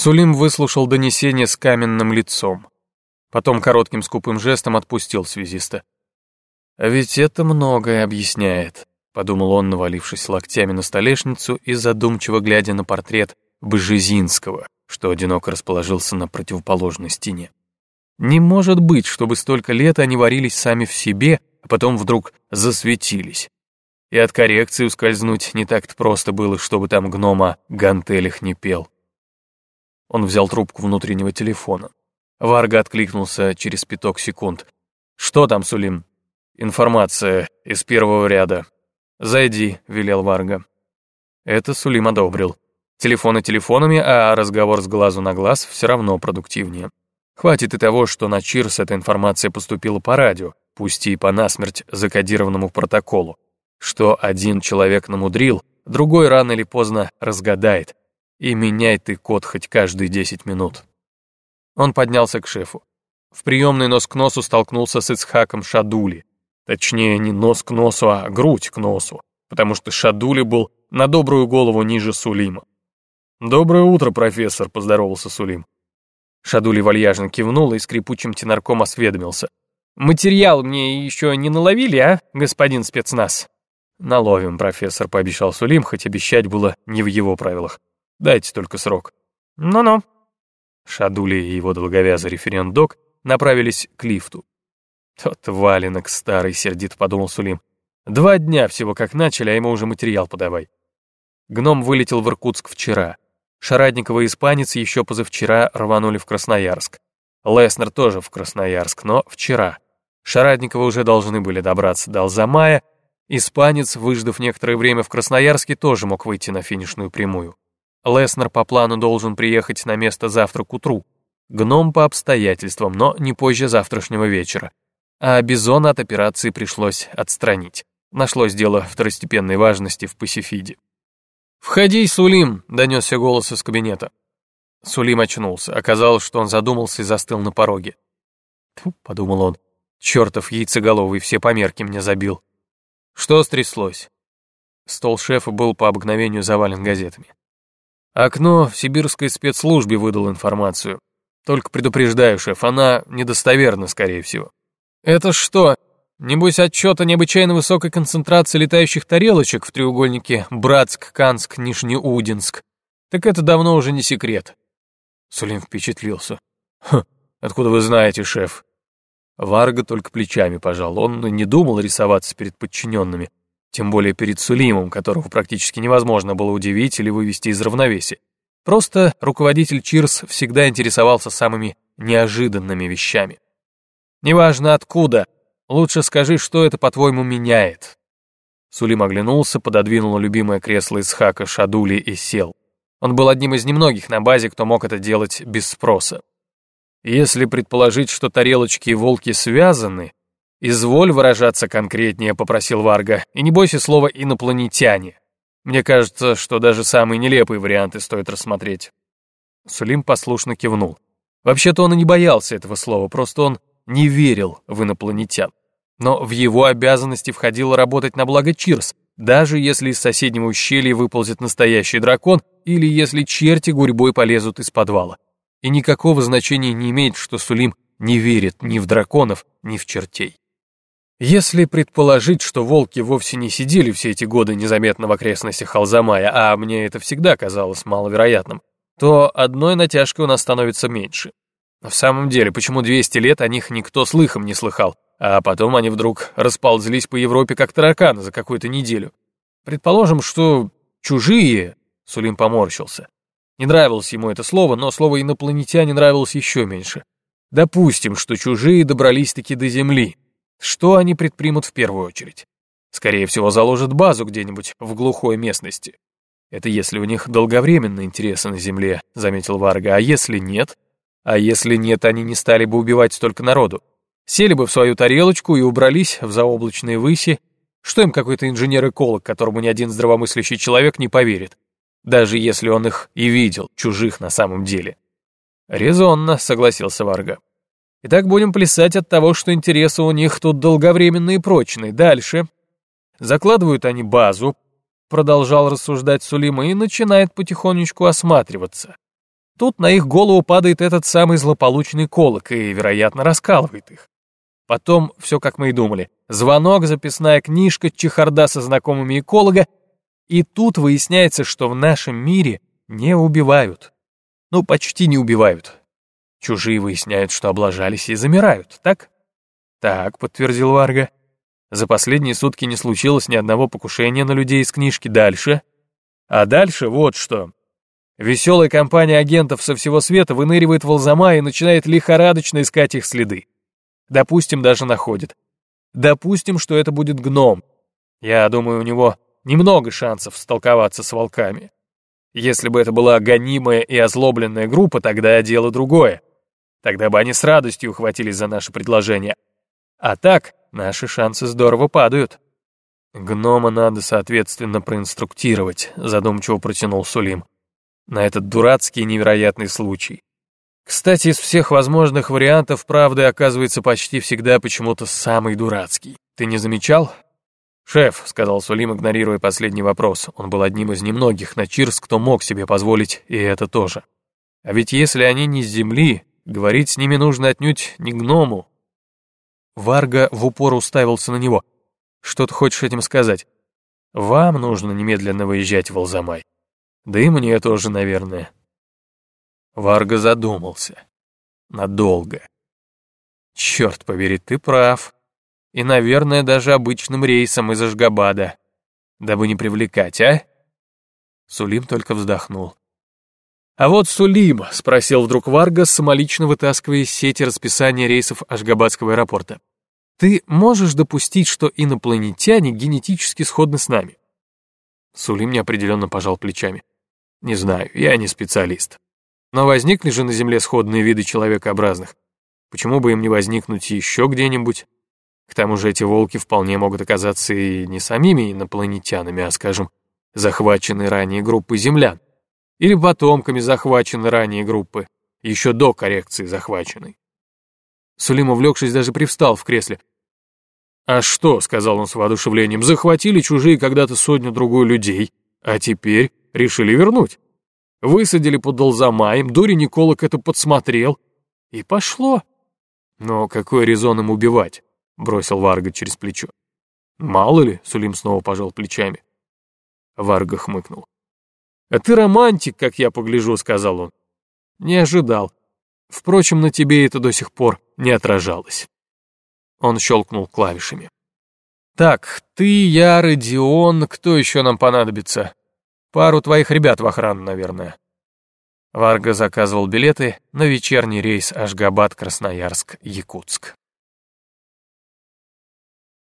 Сулим выслушал донесение с каменным лицом. Потом коротким скупым жестом отпустил связиста. «А ведь это многое объясняет», — подумал он, навалившись локтями на столешницу и задумчиво глядя на портрет Бжезинского, что одиноко расположился на противоположной стене. Не может быть, чтобы столько лет они варились сами в себе, а потом вдруг засветились. И от коррекции ускользнуть не так-то просто было, чтобы там гнома гантелях не пел. Он взял трубку внутреннего телефона. Варга откликнулся через пяток секунд. «Что там, Сулим?» «Информация из первого ряда». «Зайди», — велел Варга. Это Сулим одобрил. Телефоны телефонами, а разговор с глазу на глаз все равно продуктивнее. Хватит и того, что на Чирс эта информация поступила по радио, пусть и по насмерть закодированному протоколу. Что один человек намудрил, другой рано или поздно разгадает. И меняй ты код хоть каждые 10 минут. Он поднялся к шефу. В приемной нос к носу столкнулся с Ицхаком Шадули. Точнее, не нос к носу, а грудь к носу, потому что Шадули был на добрую голову ниже Сулима. «Доброе утро, профессор», — поздоровался Сулим. Шадули вальяжно кивнул и скрипучим тенарком осведомился. «Материал мне еще не наловили, а, господин спецназ?» «Наловим, профессор», — пообещал Сулим, хоть обещать было не в его правилах. Дайте только срок». «Ну-ну». Шадули и его долговязый референт-док направились к лифту. «Тот валенок старый», — сердито подумал Сулим. «Два дня всего как начали, а ему уже материал подавай». Гном вылетел в Иркутск вчера. Шарадникова и испанец еще позавчера рванули в Красноярск. Леснер тоже в Красноярск, но вчера. Шарадникова уже должны были добраться до Алзамая. Испанец, выждав некоторое время в Красноярске, тоже мог выйти на финишную прямую. Леснер по плану должен приехать на место завтра к утру. Гном по обстоятельствам, но не позже завтрашнего вечера. А Бизона от операции пришлось отстранить. Нашлось дело второстепенной важности в Пасифиде. «Входи, Сулим!» — донесся голос из кабинета. Сулим очнулся. Оказалось, что он задумался и застыл на пороге. «Тьфу», — подумал он, — «чертов яйцеголовый все померки мне забил». Что стряслось? Стол шефа был по обыкновению завален газетами. Окно в сибирской спецслужбе выдал информацию. Только предупреждаю, шеф, она недостоверна, скорее всего. Это что, небось отчет о необычайно высокой концентрации летающих тарелочек в треугольнике Братск-Канск-Нижнеудинск? Так это давно уже не секрет. Сулим впечатлился. Хм, откуда вы знаете, шеф? Варга только плечами пожал. Он не думал рисоваться перед подчиненными тем более перед Сулимом, которого практически невозможно было удивить или вывести из равновесия. Просто руководитель Чирс всегда интересовался самыми неожиданными вещами. «Неважно откуда, лучше скажи, что это, по-твоему, меняет». Сулим оглянулся, пододвинул любимое кресло из хака Шадули и сел. Он был одним из немногих на базе, кто мог это делать без спроса. Если предположить, что тарелочки и волки связаны, «Изволь выражаться конкретнее», — попросил Варга, «и не бойся слова «инопланетяне». Мне кажется, что даже самые нелепые варианты стоит рассмотреть». Сулим послушно кивнул. Вообще-то он и не боялся этого слова, просто он не верил в инопланетян. Но в его обязанности входило работать на благо Чирс, даже если из соседнего ущелья выползет настоящий дракон или если черти гурьбой полезут из подвала. И никакого значения не имеет, что Сулим не верит ни в драконов, ни в чертей. Если предположить, что волки вовсе не сидели все эти годы незаметно в окрестностях Алзамая, а мне это всегда казалось маловероятным, то одной натяжкой у нас становится меньше. В самом деле, почему 200 лет о них никто слыхом не слыхал, а потом они вдруг расползлись по Европе как тараканы за какую-то неделю? Предположим, что чужие, Сулим поморщился. Не нравилось ему это слово, но слово «инопланетяне» нравилось еще меньше. Допустим, что чужие добрались-таки до Земли, что они предпримут в первую очередь? Скорее всего, заложат базу где-нибудь в глухой местности. Это если у них долговременные интересы на Земле, заметил Варга, а если нет? А если нет, они не стали бы убивать столько народу. Сели бы в свою тарелочку и убрались в заоблачные выси. Что им какой-то инженер-эколог, которому ни один здравомыслящий человек не поверит? Даже если он их и видел, чужих на самом деле. Резонно, согласился Варга. Итак, будем плясать от того, что интересы у них тут долговременные и прочные. Дальше. Закладывают они базу, продолжал рассуждать Сулима, и начинает потихонечку осматриваться. Тут на их голову падает этот самый злополучный колок и, вероятно, раскалывает их. Потом все, как мы и думали. Звонок, записная книжка, чехарда со знакомыми эколога. И тут выясняется, что в нашем мире не убивают. Ну, почти не убивают. Чужие выясняют, что облажались и замирают, так? Так, подтвердил Варга. За последние сутки не случилось ни одного покушения на людей из книжки. Дальше. А дальше вот что. Веселая компания агентов со всего света выныривает в Алзама и начинает лихорадочно искать их следы. Допустим, даже находит. Допустим, что это будет гном. Я думаю, у него немного шансов столковаться с волками. Если бы это была гонимая и озлобленная группа, тогда дело другое. Тогда бы они с радостью ухватились за наше предложение. А так, наши шансы здорово падают. Гнома надо, соответственно, проинструктировать, задумчиво протянул Сулим на этот дурацкий невероятный случай. Кстати, из всех возможных вариантов правды оказывается почти всегда почему-то самый дурацкий. Ты не замечал? «Шеф», — сказал Сулим, игнорируя последний вопрос, он был одним из немногих на Чирс, кто мог себе позволить, и это тоже. А ведь если они не с земли, говорить с ними нужно отнюдь не гному. Варга в упор уставился на него. «Что ты хочешь этим сказать?» «Вам нужно немедленно выезжать в Алзамай. Да и мне тоже, наверное. Варга задумался. Надолго. Черт побери, ты прав. И, наверное, даже обычным рейсом из Ашгабада. Дабы не привлекать, а? Сулим только вздохнул. «А вот Сулим», — спросил вдруг Варга, самолично вытаскивая из сети расписание рейсов Ашгабадского аэропорта. «Ты можешь допустить, что инопланетяне генетически сходны с нами?» Сулим неопределенно пожал плечами. Не знаю, я не специалист. Но возникли же на Земле сходные виды человекообразных. Почему бы им не возникнуть еще где-нибудь? К тому же эти волки вполне могут оказаться и не самими инопланетянами, а, скажем, захваченной ранее группой землян. Или потомками захваченной ранее группы, еще до коррекции захваченной. Сулим, увлекшись, даже привстал в кресле. «А что?» — сказал он с воодушевлением. «Захватили чужие когда-то сотню-другую людей, а теперь решили вернуть. Высадили под Долзамаем, дурень Николок это подсмотрел. И пошло. Но какой резон им убивать? Бросил Варга через плечо. Мало ли, Сулим снова пожал плечами. Варга хмыкнул. «А ты романтик, как я погляжу», — сказал он. «Не ожидал. Впрочем, на тебе это до сих пор не отражалось». Он щелкнул клавишами. «Так, ты, я, Родион, кто еще нам понадобится? Пару твоих ребят в охрану, наверное». Варга заказывал билеты на вечерний рейс Ашгабад-Красноярск-Якутск.